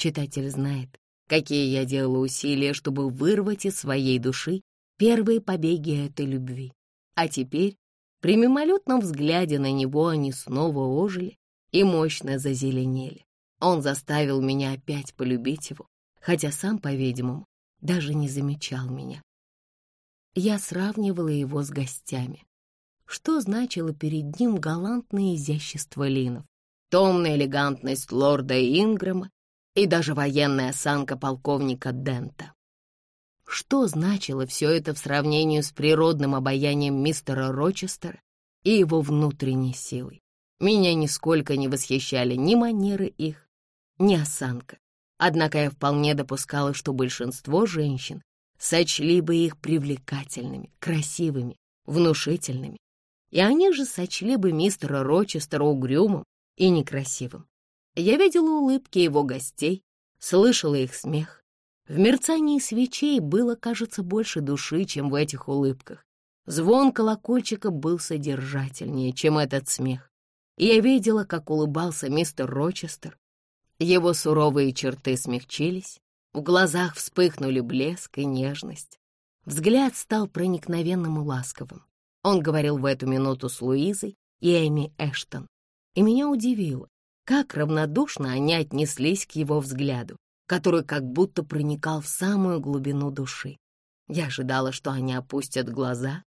Читатель знает, какие я делала усилия, чтобы вырвать из своей души первые побеги этой любви. А теперь, при мимолетном взгляде на него, они снова ожили и мощно зазеленели. Он заставил меня опять полюбить его, хотя сам, по-видимому, даже не замечал меня. Я сравнивала его с гостями. Что значило перед ним галантное изящество Линов, томная элегантность лорда Ингрэма и даже военная осанка полковника Дента? Что значило все это в сравнении с природным обаянием мистера Рочестера и его внутренней силой? Меня нисколько не восхищали ни манеры их, не осанка. Однако я вполне допускала, что большинство женщин сочли бы их привлекательными, красивыми, внушительными. И они же сочли бы мистера Рочестера угрюмым и некрасивым. Я видела улыбки его гостей, слышала их смех. В мерцании свечей было, кажется, больше души, чем в этих улыбках. Звон колокольчика был содержательнее, чем этот смех. Я видела, как улыбался мистер Рочестер, его суровые черты смягчились, в глазах вспыхнули блеск и нежность. Взгляд стал проникновенным и ласковым. Он говорил в эту минуту с Луизой и Эми Эштон. И меня удивило, Как равнодушно они отнеслись к его взгляду, который как будто проникал в самую глубину души. Я ожидала, что они опустят глаза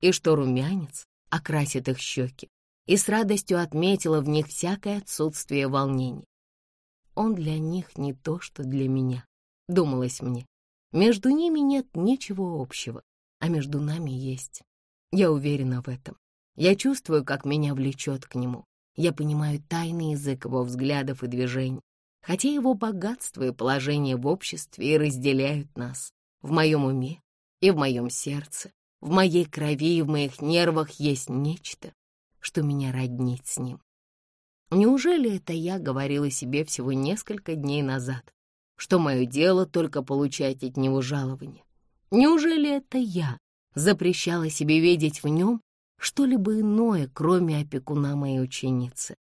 и что румянец окрасит их щеки, и с радостью отметила в них всякое отсутствие волнений. Он для них не то, что для меня, думалось мне. Между ними нет ничего общего, а между нами есть. Я уверена в этом. Я чувствую, как меня влечет к нему. Я понимаю тайный язык его взглядов и движений, хотя его богатство и положение в обществе и разделяют нас. В моем уме и в моем сердце, в моей крови и в моих нервах есть нечто, что меня роднит с ним. Неужели это я говорила себе всего несколько дней назад, что мое дело только получать от него жалование? Неужели это я запрещала себе видеть в нем что-либо иное, кроме опекуна моей ученицы.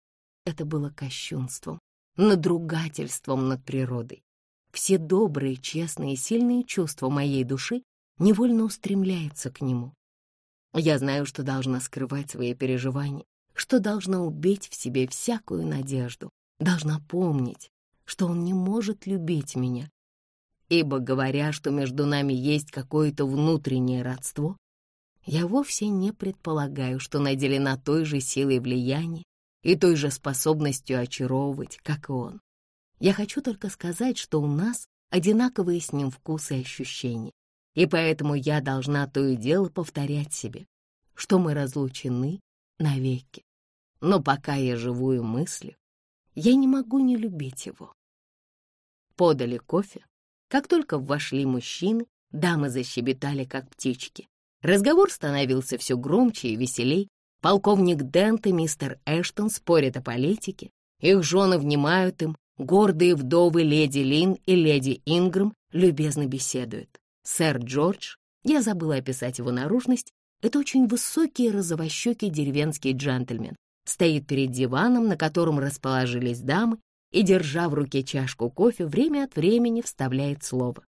Это было кощунством, надругательством над природой. Все добрые, честные и сильные чувства моей души невольно устремляются к нему. Я знаю, что должна скрывать свои переживания, что должна убить в себе всякую надежду, должна помнить, что он не может любить меня. Ибо, говоря, что между нами есть какое-то внутреннее родство, я вовсе не предполагаю, что наделена той же силой влияния и той же способностью очаровывать, как и он. Я хочу только сказать, что у нас одинаковые с ним вкусы и ощущения, и поэтому я должна то и дело повторять себе, что мы разлучены навеки. Но пока я живу и мыслю, я не могу не любить его. Подали кофе. Как только вошли мужчины, дамы защебетали, как птички. Разговор становился все громче и веселей. Полковник Дент и мистер Эштон спорят о политике. Их жены внимают им. Гордые вдовы леди Лин и леди Ингрэм любезно беседуют. Сэр Джордж, я забыла описать его наружность, это очень высокий розовощекий деревенский джентльмен. Стоит перед диваном, на котором расположились дамы, и, держа в руке чашку кофе, время от времени вставляет слово.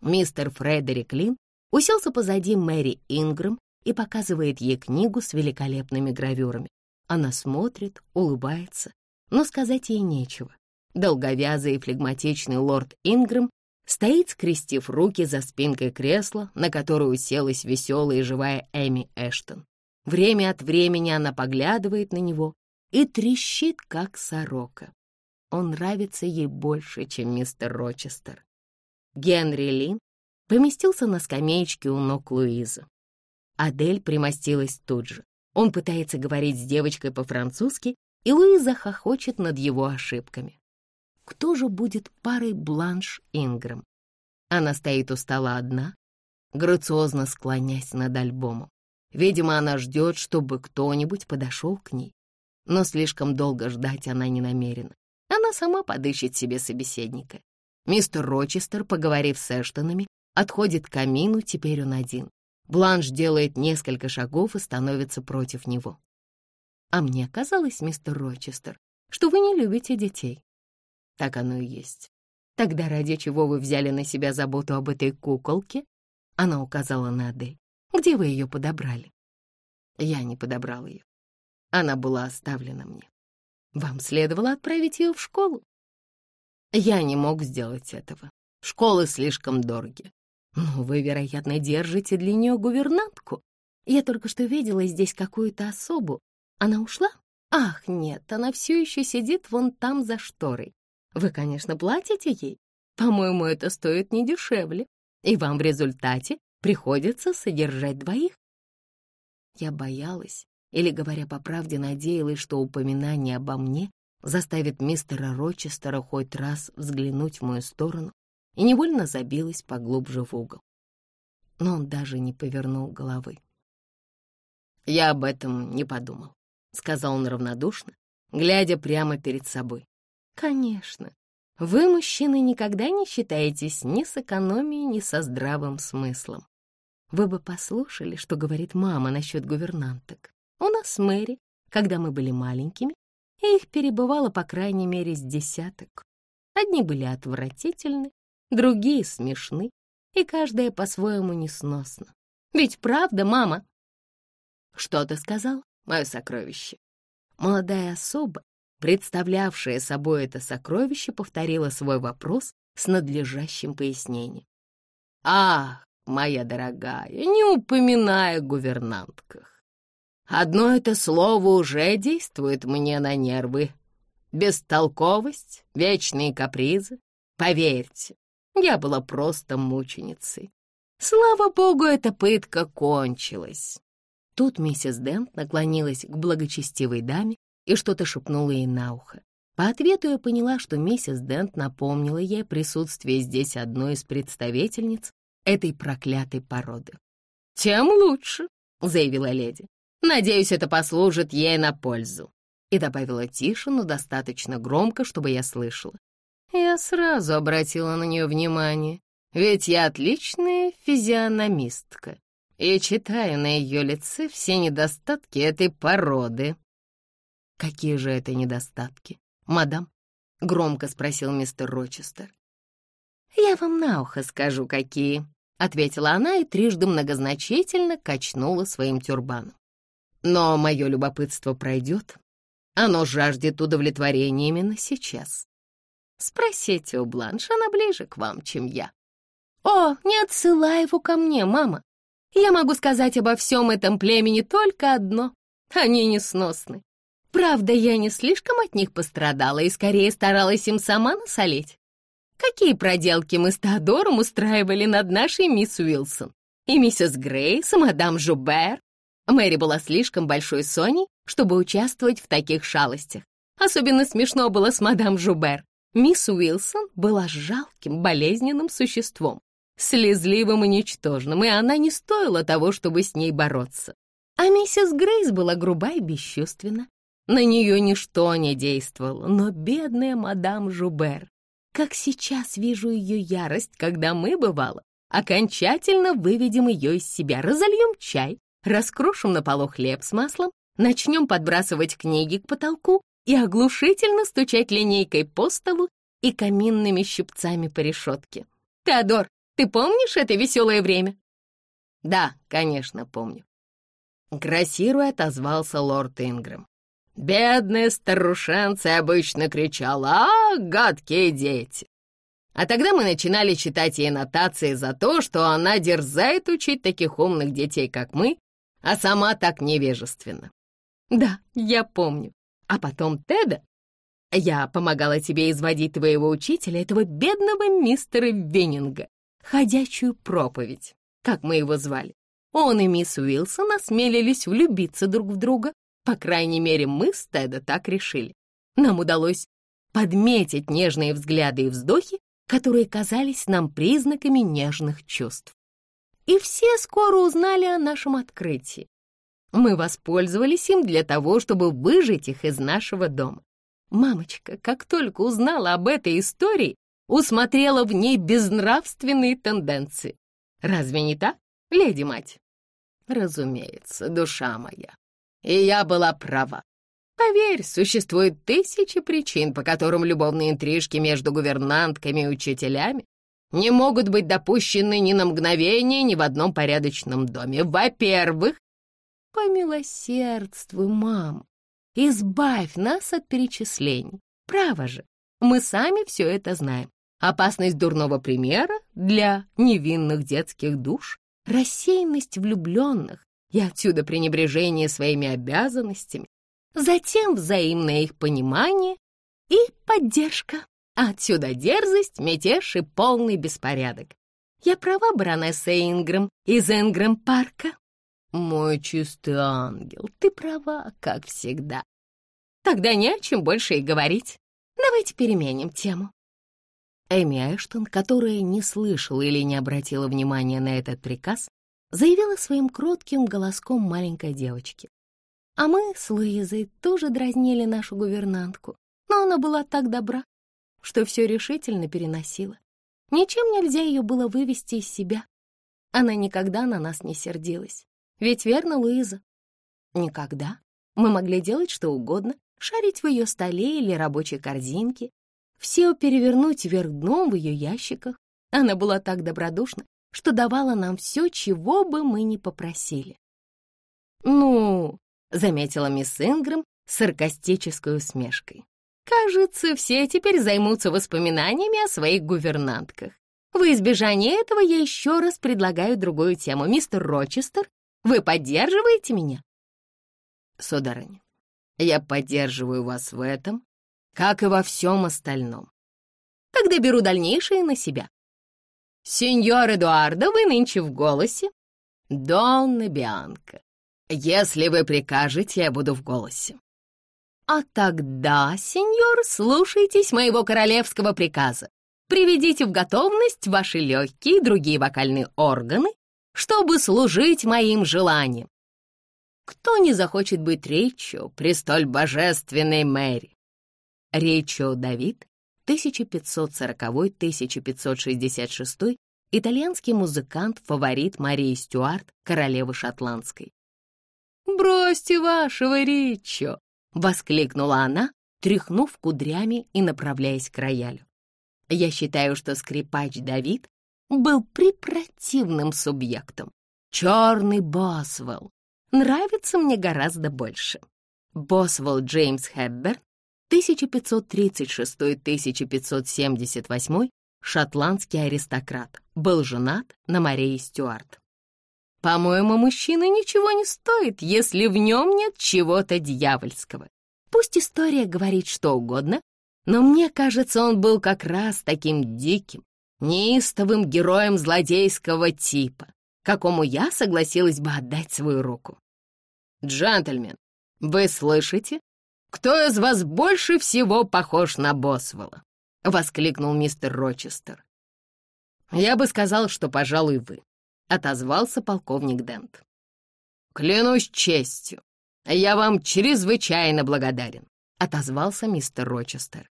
Мистер Фредерик Лин уселся позади Мэри Ингрэм и показывает ей книгу с великолепными гравюрами. Она смотрит, улыбается, но сказать ей нечего. Долговязый и флегматичный лорд Ингрэм стоит, скрестив руки за спинкой кресла, на которое уселась веселая и живая Эми Эштон. Время от времени она поглядывает на него и трещит, как сорока. Он нравится ей больше, чем мистер Рочестер. Генри Лин поместился на скамеечке у ног Луизы. Адель примостилась тут же. Он пытается говорить с девочкой по-французски, и Луиза хохочет над его ошибками. Кто же будет парой Бланш Ингрэм? Она стоит у стола одна, грациозно склонясь над альбомом. Видимо, она ждет, чтобы кто-нибудь подошел к ней. Но слишком долго ждать она не намерена. Она сама подыщет себе собеседника. Мистер Рочестер, поговорив с Эштонами, отходит к камину, теперь он один. Бланш делает несколько шагов и становится против него. «А мне казалось, мистер Рочестер, что вы не любите детей». «Так оно и есть. Тогда ради чего вы взяли на себя заботу об этой куколке?» Она указала на Адель. «Где вы ее подобрали?» Я не подобрал ее. Она была оставлена мне. Вам следовало отправить ее в школу. Я не мог сделать этого. Школы слишком дороги. «Ну, вы, вероятно, держите для нее гувернантку. Я только что видела здесь какую-то особу. Она ушла? Ах, нет, она все еще сидит вон там за шторой. Вы, конечно, платите ей. По-моему, это стоит не дешевле. И вам в результате приходится содержать двоих». Я боялась, или, говоря по правде, надеялась, что упоминание обо мне заставит мистера Рочестера хоть раз взглянуть в мою сторону и невольно забилась поглубже в угол. Но он даже не повернул головы. «Я об этом не подумал», — сказал он равнодушно, глядя прямо перед собой. «Конечно, вы, мужчины, никогда не считаетесь ни с экономией, ни со здравым смыслом. Вы бы послушали, что говорит мама насчет гувернанток. У нас Мэри, когда мы были маленькими, их перебывало по крайней мере с десяток. Одни были отвратительны, другие смешны, и каждая по-своему несносна. Ведь правда, мама? Что ты сказал, мое сокровище? Молодая особа представлявшая собой это сокровище, повторила свой вопрос с надлежащим пояснением. «Ах, моя дорогая, не упоминая о гувернантках. Одно это слово уже действует мне на нервы. Бестолковость, вечные капризы. Поверьте, я была просто мученицей. Слава богу, эта пытка кончилась. Тут миссис Дент наклонилась к благочестивой даме и что-то шепнула ей на ухо. По ответу я поняла, что миссис Дент напомнила ей присутствие здесь одной из представительниц этой проклятой породы. «Тем лучше», — заявила леди. «Надеюсь, это послужит ей на пользу». И добавила тише, но достаточно громко, чтобы я слышала. Я сразу обратила на нее внимание, ведь я отличная физиономистка и читаю на ее лице все недостатки этой породы. «Какие же это недостатки, мадам?» — громко спросил мистер Рочестер. «Я вам на ухо скажу, какие», — ответила она и трижды многозначительно качнула своим тюрбаном. «Но мое любопытство пройдет. Оно жаждет удовлетворения именно сейчас. Спросите у Бланш, она ближе к вам, чем я». «О, не отсылай его ко мне, мама. Я могу сказать обо всем этом племени только одно. Они несносны. Правда, я не слишком от них пострадала и скорее старалась им сама насолить. Какие проделки мы с Теодором устраивали над нашей мисс Уилсон. И миссис Грейс, и мадам Жубер. Мэри была слишком большой Соней, чтобы участвовать в таких шалостях. Особенно смешно было с мадам Жубер. Мисс Уилсон была жалким, болезненным существом, слезливым и ничтожным, и она не стоила того, чтобы с ней бороться. А миссис Грейс была груба и бесчувственна. На нее ничто не действовало, но бедная мадам Жубер. Как сейчас вижу ее ярость, когда мы, бывало, окончательно выведем ее из себя, разольем чай, раскрошим на полу хлеб с маслом, начнем подбрасывать книги к потолку и оглушительно стучать линейкой по столу и каминными щипцами по решетке. Теодор, ты помнишь это веселое время?» «Да, конечно, помню». Грассируя отозвался лорд Ингрэм. «Бедная старушенция обычно кричала, а, гадкие дети!» А тогда мы начинали читать ей нотации за то, что она дерзает учить таких умных детей, как мы, а сама так невежественна. Да, я помню. А потом Теда. Я помогала тебе изводить твоего учителя, этого бедного мистера Веннинга ходячую проповедь, как мы его звали. Он и мисс Уилсон осмелились влюбиться друг в друга. По крайней мере, мы с Теда так решили. Нам удалось подметить нежные взгляды и вздохи, которые казались нам признаками нежных чувств. И все скоро узнали о нашем открытии. Мы воспользовались им для того, чтобы выжить их из нашего дома. Мамочка, как только узнала об этой истории, усмотрела в ней безнравственные тенденции. Разве не так, леди-мать? Разумеется, душа моя. И я была права. Поверь, существует тысячи причин, по которым любовные интрижки между гувернантками и учителями не могут быть допущены ни на мгновение, ни в одном порядочном доме. Во-первых, помилосердствуй, мам, избавь нас от перечислений. Право же, мы сами все это знаем опасность дурного примера для невинных детских душ, рассеянность влюбленных и отсюда пренебрежение своими обязанностями, затем взаимное их понимание и поддержка. Отсюда дерзость, мятеж и полный беспорядок. Я права, баронесса Ингрэм из Ингрэм-парка? Мой чистый ангел, ты права, как всегда. Тогда не о чем больше и говорить. Давайте переменим тему. Эми Эштон, которая не слышала или не обратила внимания на этот приказ, заявила своим кротким голоском маленькой девочки. А мы с Луизой тоже дразнили нашу гувернантку, но она была так добра, что все решительно переносила. Ничем нельзя ее было вывести из себя. Она никогда на нас не сердилась. Ведь верно, Луиза? Никогда. Мы могли делать что угодно, шарить в ее столе или рабочей корзинке, все перевернуть вверх дном в ее ящиках. Она была так добродушна, что давала нам все, чего бы мы ни попросили. «Ну», — заметила мисс Ингрэм с саркастической усмешкой, Кажется, все теперь займутся воспоминаниями о своих гувернантках. В избежание этого я еще раз предлагаю другую тему. Мистер Рочестер, вы поддерживаете меня? Сударыня, я поддерживаю вас в этом, как и во всем остальном. Тогда беру дальнейшее на себя. Сеньор Эдуардо, вы нынче в голосе. Донна Бианка, если вы прикажете, я буду в голосе. А тогда, сеньор, слушайтесь моего королевского приказа. Приведите в готовность ваши легкие и другие вокальные органы, чтобы служить моим желаниям. Кто не захочет быть речью при столь божественной Мэри? Речью Давид, 1540-1566, итальянский музыкант, фаворит Марии Стюарт, королевы шотландской. «Бросьте вашего Ричо!» — воскликнула она, тряхнув кудрями и направляясь к роялю. Я считаю, что скрипач Давид был препротивным субъектом. Черный Босвелл нравится мне гораздо больше. Босвелл Джеймс Хэбберн 1536-1578 шотландский аристократ, был женат на Марии Стюарт. По-моему, мужчина ничего не стоит, если в нем нет чего-то дьявольского. Пусть история говорит что угодно, но мне кажется, он был как раз таким диким, неистовым героем злодейского типа, какому я согласилась бы отдать свою руку. «Джентльмен, вы слышите? Кто из вас больше всего похож на Босвелла?» — воскликнул мистер Рочестер. «Я бы сказал, что, пожалуй, вы», — отозвался полковник Дент. «Клянусь честью, я вам чрезвычайно благодарен», — отозвался мистер Рочестер.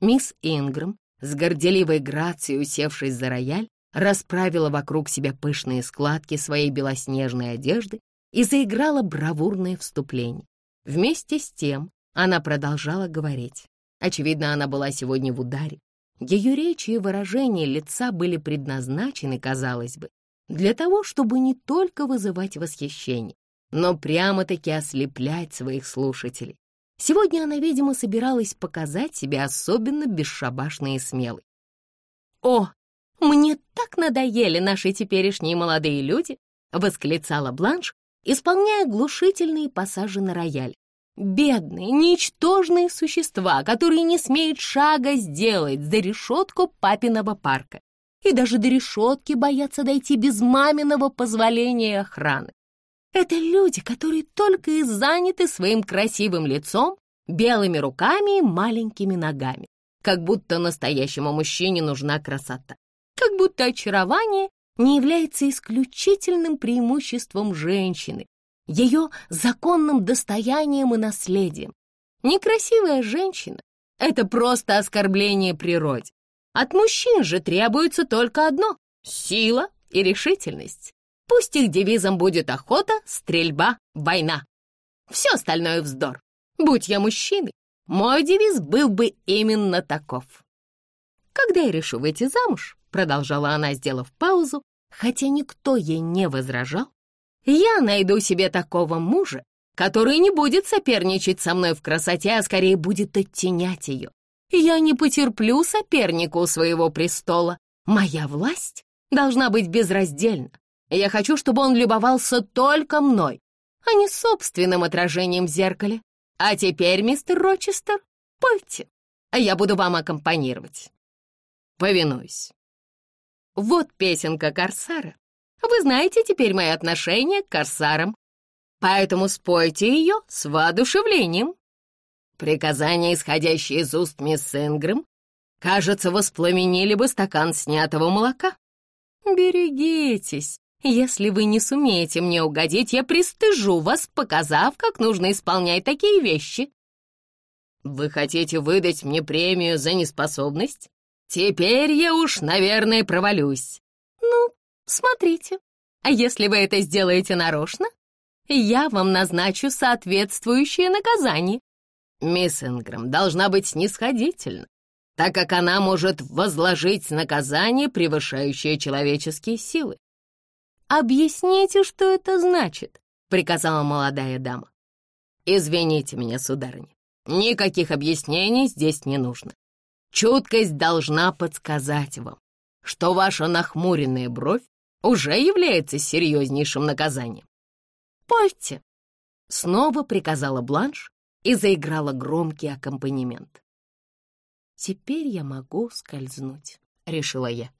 Мисс Ингрэм, с горделивой грацией усевшись за рояль, расправила вокруг себя пышные складки своей белоснежной одежды и заиграла бравурное вступление. Вместе с тем она продолжала говорить. Очевидно, она была сегодня в ударе. Ее речи и выражения лица были предназначены, казалось бы, для того, чтобы не только вызывать восхищение, но прямо-таки ослеплять своих слушателей. Сегодня она, видимо, собиралась показать себя особенно бесшабашной и смелой. «О, мне так надоели наши теперешние молодые люди!» — восклицала Бланш, исполняя глушительные пассажи на рояль. «Бедные, ничтожные существа, которые не смеют шага сделать за решетку папиного парка. И даже до решетки боятся дойти без маминого позволения охраны. Это люди, которые только и заняты своим красивым лицом, белыми руками и маленькими ногами. Как будто настоящему мужчине нужна красота. Как будто очарование не является исключительным преимуществом женщины, ее законным достоянием и наследием. Некрасивая женщина — это просто оскорбление природе. От мужчин же требуется только одно — сила и решительность. Пусть их девизом будет охота, стрельба, война. Все остальное вздор. Будь я мужчиной, мой девиз был бы именно таков. Когда я решу выйти замуж, продолжала она, сделав паузу, хотя никто ей не возражал, я найду себе такого мужа, который не будет соперничать со мной в красоте, а скорее будет оттенять ее. Я не потерплю соперника у своего престола. Моя власть должна быть безраздельна. Я хочу, чтобы он любовался только мной, а не собственным отражением в зеркале. А теперь, мистер Рочестер, пойте, а я буду вам аккомпанировать. Повинуюсь. Вот песенка Корсара. Вы знаете теперь мои отношения к Корсарам, поэтому спойте ее с воодушевлением. Приказания, исходящие из уст мисс Ингрэм, кажется, воспламенили бы стакан снятого молока. Берегитесь, если вы не сумеете мне угодить, я пристыжу вас, показав, как нужно исполнять такие вещи. Вы хотите выдать мне премию за неспособность? Теперь я уж, наверное, провалюсь. Ну, смотрите, а если вы это сделаете нарочно, я вам назначу соответствующее наказание. Мисс Ингрэм должна быть снисходительна, так как она может возложить наказание, превышающее человеческие силы. «Объясните, что это значит», — приказала молодая дама. «Извините меня, сударыня, Никаких объяснений здесь не нужно. Чуткость должна подсказать вам, что ваша нахмуренная бровь уже является серьезнейшим наказанием. «Пойте!» — снова приказала Бланш и заиграла громкий аккомпанемент. «Теперь я могу скользнуть», — решила я.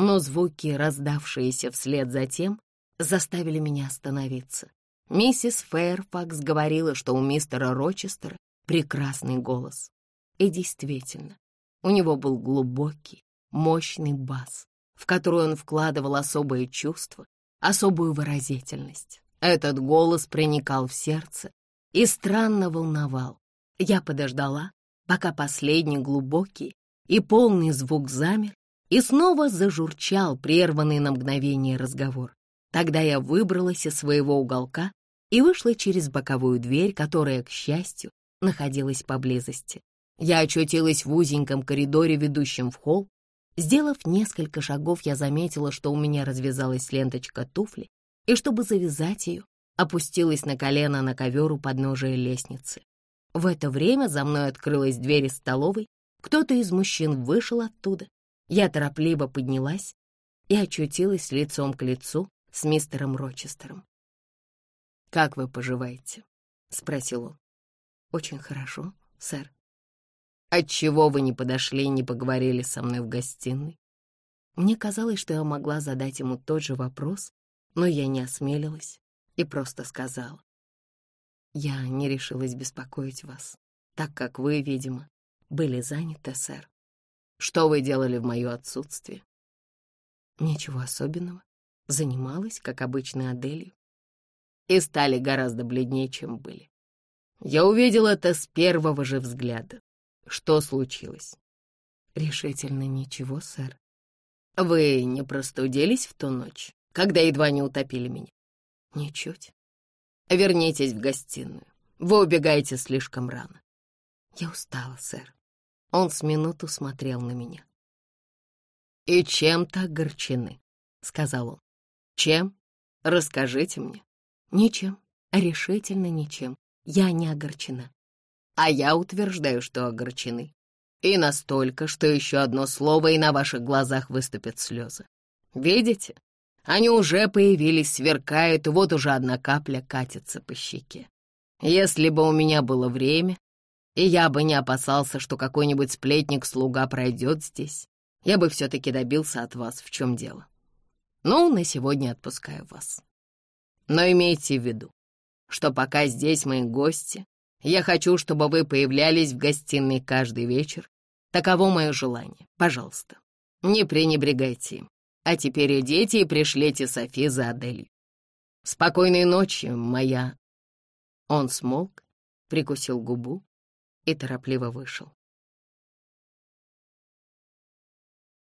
Но звуки, раздавшиеся вслед за тем, заставили меня остановиться. Миссис Фэрфакс говорила, что у мистера Рочестера прекрасный голос. И действительно, у него был глубокий, мощный бас, в который он вкладывал особое чувство, особую выразительность. Этот голос проникал в сердце и странно волновал. Я подождала, пока последний глубокий и полный звук замер, и снова зажурчал прерванный на мгновение разговор. Тогда я выбралась из своего уголка и вышла через боковую дверь, которая, к счастью, находилась поблизости. Я очутилась в узеньком коридоре, ведущем в холл. Сделав несколько шагов, я заметила, что у меня развязалась ленточка туфли, и чтобы завязать ее, опустилась на колено на ковер у подножия лестницы. В это время за мной открылась дверь из столовой, кто-то из мужчин вышел оттуда. Я торопливо поднялась и очутилась лицом к лицу с мистером Рочестером. «Как вы поживаете?» — спросил он. «Очень хорошо, сэр». «Отчего вы не подошли и не поговорили со мной в гостиной?» Мне казалось, что я могла задать ему тот же вопрос, но я не осмелилась и просто сказала. «Я не решилась беспокоить вас, так как вы, видимо, были заняты, сэр. Что вы делали в мое отсутствие?» «Ничего особенного. Занималась, как обычно, Аделью. И стали гораздо бледнее, чем были. Я увидел это с первого же взгляда. Что случилось?» «Решительно ничего, сэр». «Вы не простудились в ту ночь, когда едва не утопили меня?» Ничуть. Вернитесь в гостиную. Вы убегаете слишком рано. Я устала, сэр. Он с минуту смотрел на меня. «И чем так огорчены?» — сказал он. «Чем? Расскажите мне». «Ничем, решительно ничем. Я не огорчена». «А я утверждаю, что огорчены. И настолько, что еще одно слово, и на ваших глазах выступят слезы. Видите? Они уже появились, сверкают, и вот уже одна капля катится по щеке. Если бы у меня было время, и я бы не опасался, что какой-нибудь сплетник-слуга пройдет здесь, я бы все-таки добился от вас, в чем дело. Ну, на сегодня отпускаю вас. Но имейте в виду, что пока здесь мои гости, я хочу, чтобы вы появлялись в гостиной каждый вечер. Таково мое желание. Пожалуйста, не пренебрегайте им. А теперь идите и пришлите Софи за Аделью. Спокойной ночи, моя...» Он смолк, прикусил губу и торопливо вышел.